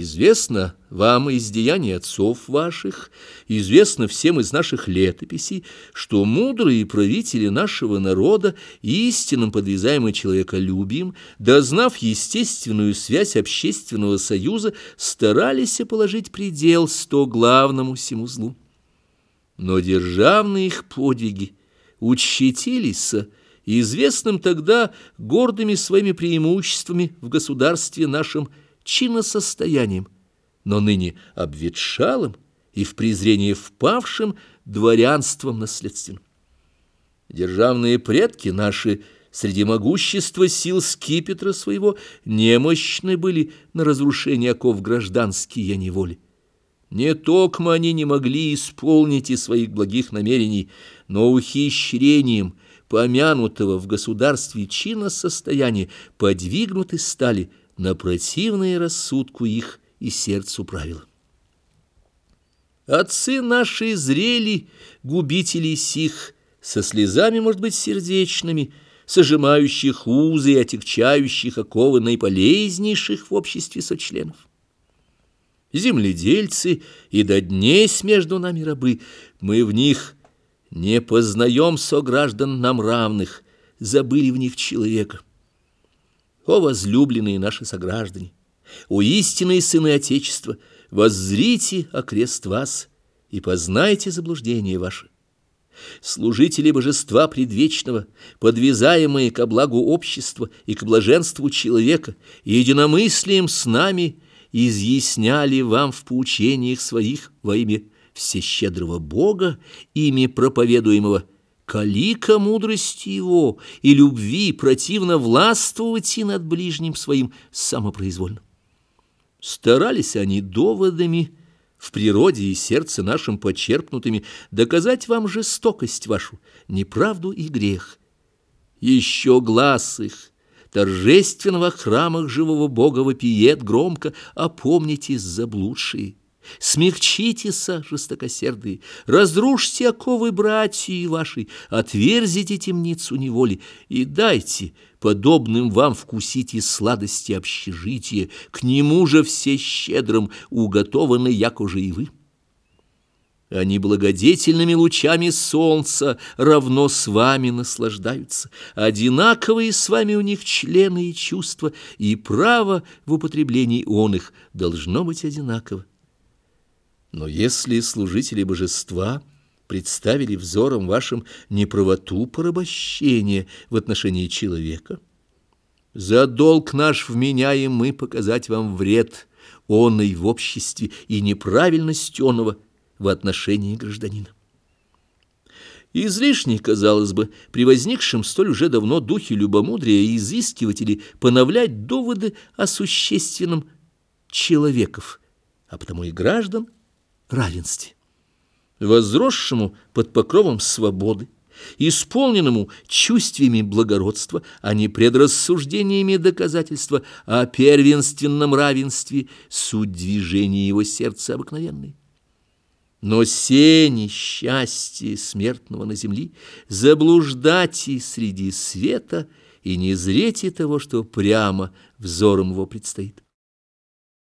Известно вам из деяний отцов ваших, известно всем из наших летописей, что мудрые правители нашего народа, истинным подвязаемым человеколюбием, дознав естественную связь общественного союза, старались положить предел сто главному всему злу. Но державные их подвиги учтились известным тогда гордыми своими преимуществами в государстве нашем чиносостоянием, но ныне обветшалым и в презрение впавшим дворянством наследственным. Державные предки наши среди могущества сил скипетра своего немощны были на разрушение оков гражданские неволи. Не только они не могли исполнить и своих благих намерений, но ухищрением помянутого в государстве чина состояния подвигнуты стали – на противное рассудку их и сердцу правила. Отцы наши зрели губителей сих, со слезами, может быть, сердечными, сожимающих узы и отягчающих оковы наиполезнейших в обществе сочленов. Земледельцы и до дней между нами рабы, мы в них не познаем сограждан нам равных, забыли в них человека. О, возлюбленные наши сограждане! О, истинные сыны Отечества! Воззрите окрест вас и познайте заблуждение ваше. Служители божества предвечного, подвязаемые ко благу общества и к блаженству человека, единомыслием с нами изъясняли вам в поучениях своих во имя всещедрого Бога, ими проповедуемого – Калика мудрости его и любви противно властвовать и над ближним своим самопроизвольно. Старались они доводами, в природе и сердце нашим почерпнутыми, доказать вам жестокость вашу, неправду и грех. Еще глаз их, торжественного храмах живого Бога вопиет громко, опомнитесь, заблудшие. Смягчитесь, жестокосердые, разрушьте оковы братьи вашей, отверзите темницу неволи и дайте подобным вам вкусить и сладости общежития, к нему же все щедрым уготованы, якоже и вы. Они благодетельными лучами солнца равно с вами наслаждаются. Одинаковые с вами у них члены и чувства, и право в употреблении он их должно быть одинаково. Но если служители божества представили взором вашим неправоту порабощения в отношении человека, за долг наш вменяем мы показать вам вред оной в обществе и неправильность оного в отношении гражданина. Излишне, казалось бы, при возникшем столь уже давно духе любомудрия и изыскивателей поновлять доводы о существенном человеков, а потому и граждан – равенстве. Возросшему под покровом свободы, исполненному чувствами благородства, а не предрассуждениями доказательства о первенственном равенстве, суть движения его сердца обыкновенной. Но се несчастье смертного на земли заблуждайте среди света и не зрете того, что прямо взором его предстоит.